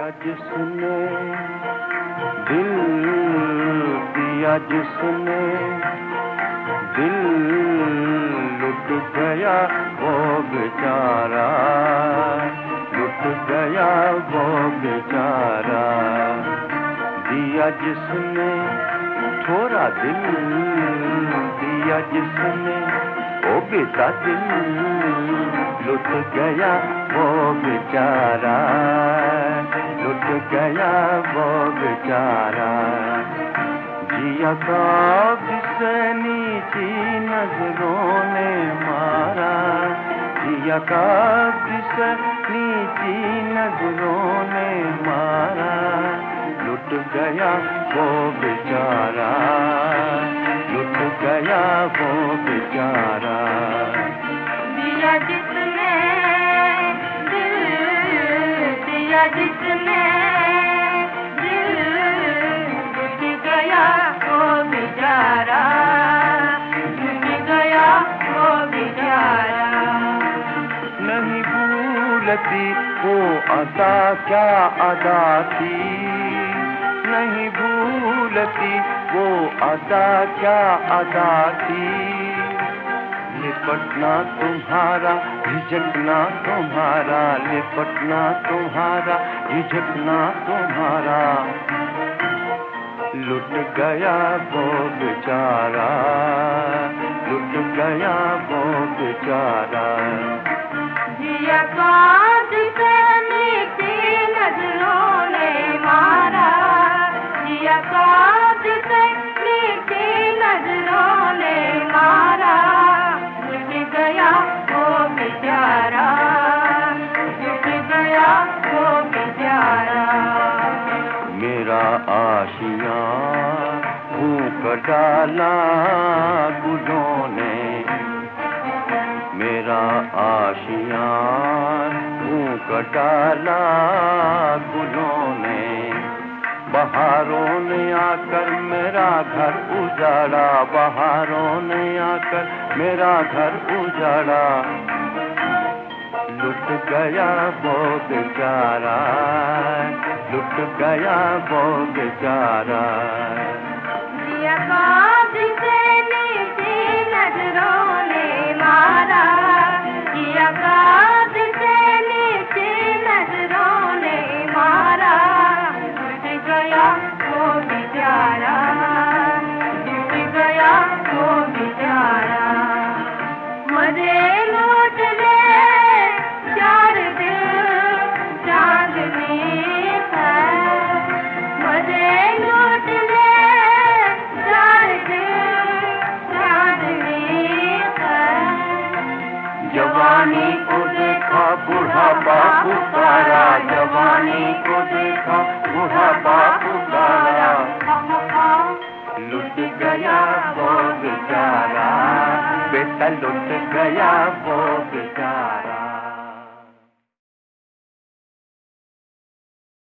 दिया जिसने दिल दिया जिसने दिल लुट गया वो बेचारा, लुट गया वो बेचारा। दिया जिसने थोड़ा दिल दिया जिसने ओ बेटा दिल लुट गया वो बेचारा। लुट गया वो बेचारा। जिया का से नीची नज़रों ने मारा। जिया का से नीची नज़रों ने मारा। लुट गया वो बेचारा। लुट गया वो बेचारा। वो अदा क्या अदा थी नहीं भूलती वो अदा क्या अदा थी लिपटना तुम्हारा, झिझकना तुम्हारा, लिपटना तुम्हारा, झिझकना तुम्हारा। लुट गया वो बेचारा, लुट गया वो बेचारा। जिया कांच आशिया, भूख डाला गुलों ने। मेरा आशिया, भूख डाला गुलों ने। बहारों ने आकर मेरा घर उजाड़ा, बहारों ने आकर मेरा घर उजाड़ा। लुट गया वो बेचारा लुट गया वो बेचारा जिया कांच जवानी को देखा, बूढ़ा बापू सारा जवानी को देखा, बूढ़ा बापू सारा। लुट गया वो बेचारा, बेटा लुट गया वो बेचारा।